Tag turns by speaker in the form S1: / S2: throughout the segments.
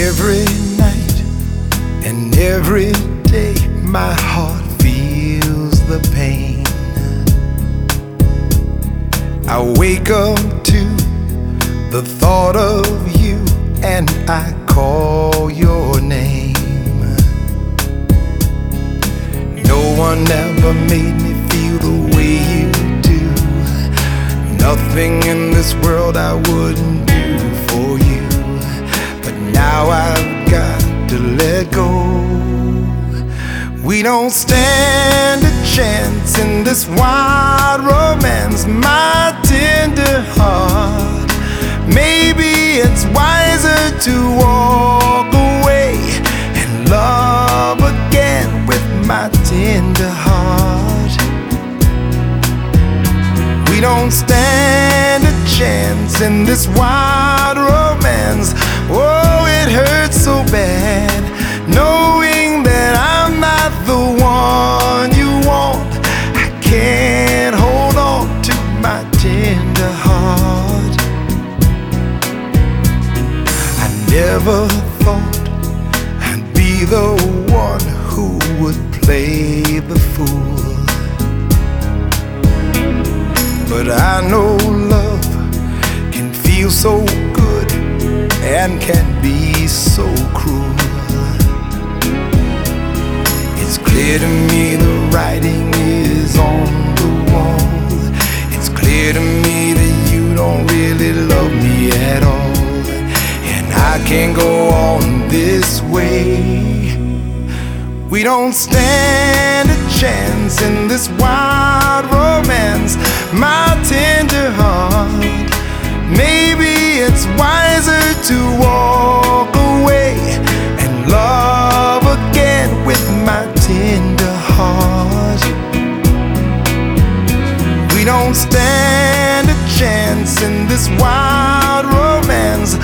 S1: Every night and every day my heart feels the pain. I wake up to the thought of you and I call your name. No one ever made me feel the way you do. Nothing in this world I wouldn't do now I've got to let go. We don't stand a chance in this wild romance, my tender heart. Maybe it's wiser to walk away and love again with my tender heart. We don't stand a chance in this wild romance. Oh, it hurts so bad knowing that I'm not the one you want. I can't hold on to my tender heart. I never thought I'd be the one who would play the fool. But I know love can feel so and can be so cruel. It's clear to me the writing is on the wall. It's clear to me that you don't really love me at all. And I can't go on this way. We don't stand a chance in this wild romance, my tender heart. Maybe it's wiser to walk away and love again with my tender heart. We don't stand a chance in this wild romance.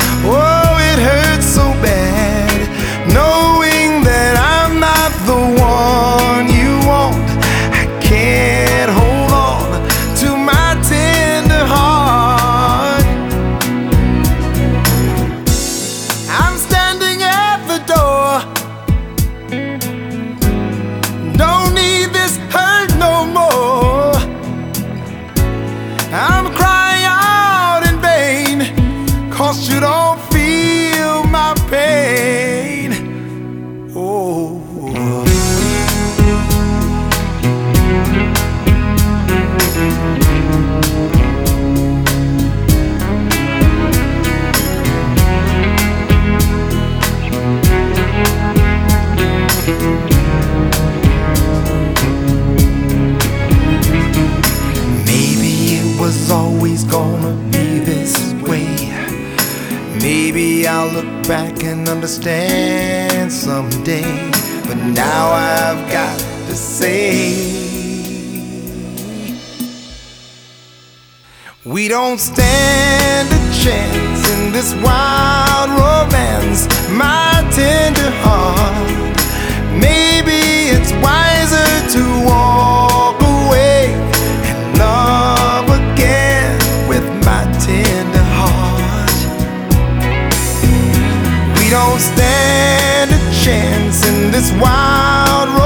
S1: Cause you Maybe I'll look back and understand someday. But now I've got to say. We don't stand a chance in this wild stand a chance in this wild road.